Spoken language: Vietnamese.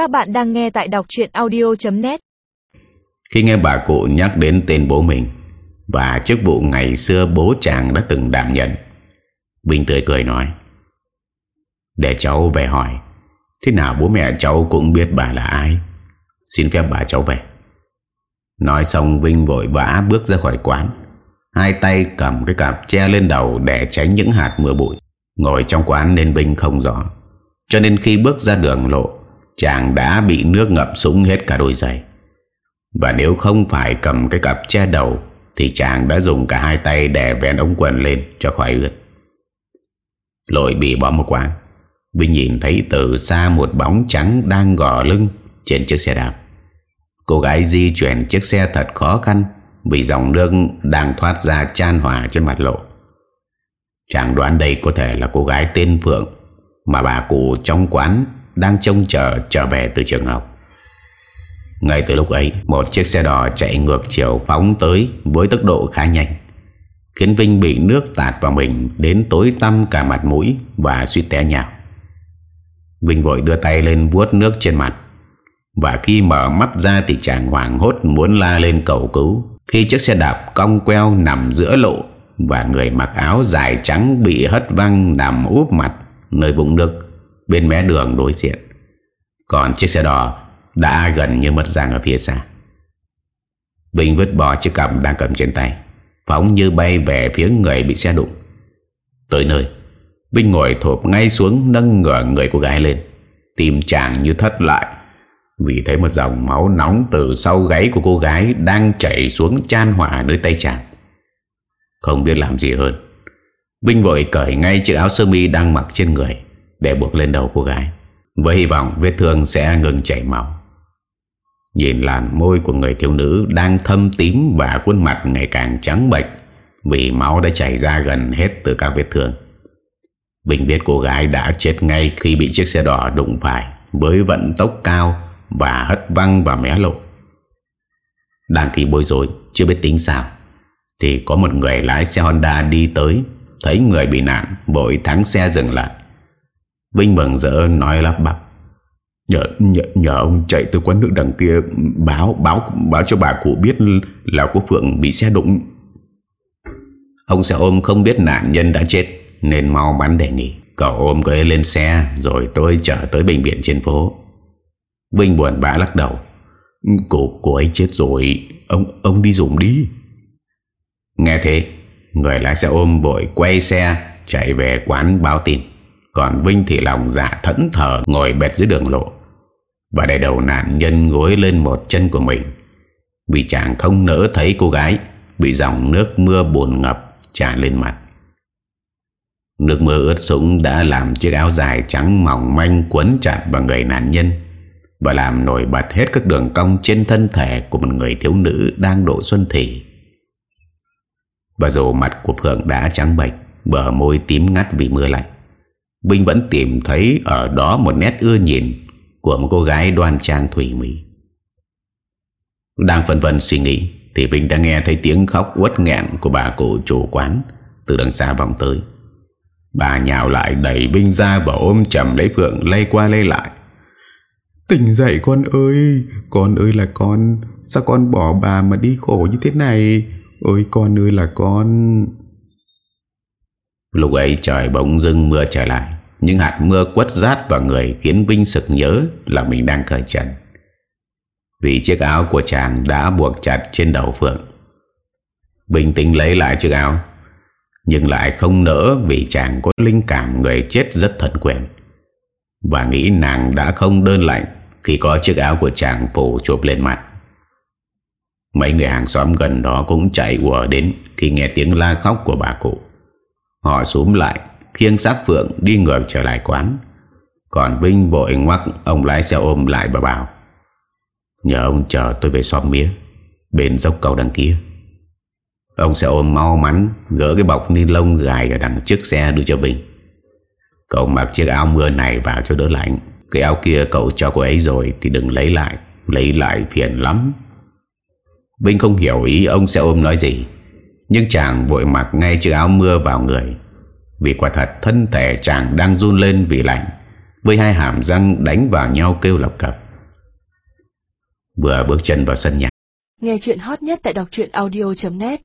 Các bạn đang nghe tại đọc chuyện audio.net Khi nghe bà cụ nhắc đến tên bố mình Và chức vụ ngày xưa bố chàng đã từng đảm nhận Vinh tươi cười nói, Để cháu về hỏi, Thế nào bố mẹ cháu cũng biết bà là ai? Xin phép bà cháu về. Nói xong, Vinh vội vã bước ra khỏi quán, Hai tay cầm cái cặp che lên đầu Để tránh những hạt mưa bụi. Ngồi trong quán nên Vinh không rõ, Cho nên khi bước ra đường lộ Chàng đã bị nước ngập súng hết cả đôi giày. Và nếu không phải cầm cái cặp che đầu, Thì chàng đã dùng cả hai tay để vén ống quần lên cho khỏi ướt. Lội bị bỏ một quán. Vinh nhìn thấy từ xa một bóng trắng đang gò lưng trên chiếc xe đạp. Cô gái di chuyển chiếc xe thật khó khăn Vì dòng nước đang thoát ra chan hòa trên mặt lộ. Chàng đoán đây có thể là cô gái tên Phượng Mà bà cụ trong quán đang trông chờ trở về từ trường học. Ngay từ lúc ấy, Một chiếc xe đỏ chạy ngược chiều phóng tới Với tốc độ khá nhanh, Khiến Vinh bị nước tạt vào mình Đến tối tăm cả mặt mũi Và suy té nhào. Vinh vội đưa tay lên vuốt nước trên mặt, Và khi mở mắt ra Thì chàng hoảng hốt muốn la lên cầu cứu, Khi chiếc xe đạp cong queo nằm giữa lộ Và người mặc áo dài trắng Bị hất văng nằm úp mặt Nơi bụng nước. Bên mé đường đối diện. Còn chiếc xe đỏ Đã gần như mất dạng ở phía xa. Vinh vứt bỏ chiếc cầm đang cầm trên tay. Phóng như bay về phía người bị xe đụng. Tới nơi, Vinh ngồi thộp ngay xuống Nâng ngửa người cô gái lên. Tim chàng như thất lại. Vì thấy một dòng máu nóng Từ sau gáy của cô gái Đang chảy xuống chan hỏa nơi tay chàng. Không biết làm gì hơn. Vinh vội cởi ngay chiếc áo sơ mi Đang mặc trên người. Để buộc lên đầu cô gái, Với hy vọng vết thương sẽ ngừng chảy máu. Nhìn làn môi của người thiếu nữ Đang thâm tím Và khuôn mặt ngày càng trắng bệch Vì máu đã chảy ra gần hết từ các vết thương. Vinh biết cô gái đã chết ngay Khi bị chiếc xe đỏ đụng phải Với vận tốc cao Và hất văng và mé lộ. Đang khi bối rối, Chưa biết tính sao, Thì có một người lái xe Honda đi tới, Thấy người bị nạn Vội thắng xe dừng lại. Vinh mừng rỡ nói lắp bắp nhờ, nhờ, nhờ ông chạy từ quán nước đằng kia báo báo báo cho bà cụ biết là cô Phượng bị xe đụng. Ông xe ôm không biết nạn nhân đã chết nên mau bắn đề nghị. Cậu ôm cô ấy lên xe rồi tôi chở tới bệnh viện trên phố. Vinh buồn bã lắc đầu. Cô, cô ấy chết rồi, ông ông đi dùng đi. Nghe thế, người lái xe ôm vội quay xe chạy về quán báo tin. Còn Vinh thì lòng dạ thẫn thờ ngồi bệt dưới đường lộ. Và để đầu nạn nhân gối lên một chân của mình, Vì chàng không nỡ thấy cô gái, Bị dòng nước mưa bồn ngập tràn lên mặt. Nước mưa ướt sũng đã làm chiếc áo dài trắng mỏng manh quấn chặt vào người nạn nhân Và làm nổi bật hết các đường cong trên thân thể của một người thiếu nữ đang độ xuân thị Và dù mặt của Phượng đã trắng bệch, Bờ môi tím ngắt vì mưa lạnh Vinh vẫn tìm thấy ở đó một nét ưa nhìn của một cô gái đoan trang thủy mỹ. Đang phân vân suy nghĩ thì Vinh đã nghe thấy tiếng khóc uất nghẹn của bà cụ chủ quán từ đằng xa vòng tới. Bà nhào lại đẩy Vinh ra và ôm chầm lấy Phượng lây qua lây lại. Tỉnh dậy con ơi, con ơi là con, sao con bỏ bà mà đi khổ như thế này? Ôi con ơi là con... Lúc ấy trời bỗng dưng mưa trở lại, Những hạt mưa quất rát vào người Khiến Vinh sực nhớ là mình đang cởi trần Vì chiếc áo của chàng đã buộc chặt trên đầu Phượng. Bình tĩnh lấy lại chiếc áo, Nhưng lại không nỡ Vì chàng có linh cảm người chết rất thần quyền. Và nghĩ nàng đã không đơn lạnh Khi có chiếc áo của chàng phủ chụp lên mặt. Mấy người hàng xóm gần đó cũng chạy ùa đến Khi nghe tiếng la khóc của bà cụ. Họ xuống lại Khiêng xác Phượng đi ngược trở lại quán. Còn Vinh vội ngoắc Ông lái xe ôm lại và bảo, Nhờ ông chờ tôi về xóm mía, Bên dốc cầu đằng kia. Ông xe ôm mau mắn, Gỡ cái bọc ni lông gài ở đằng trước xe đưa cho Vinh. Cậu mặc chiếc áo mưa này vào cho đỡ lạnh. Cái áo kia cậu cho cô ấy rồi Thì đừng lấy lại Lấy lại phiền lắm. Vinh không hiểu ý ông xe ôm nói gì. Nhưng chàng vội mặc ngay chiếc áo mưa vào người. Vì quả thật thân thể chàng đang run lên vì lạnh, Với hai hàm răng đánh vào nhau kêu lập cập. Vừa bước chân vào sân nhà. Nghe chuyện hot nhất tại đọc audio.net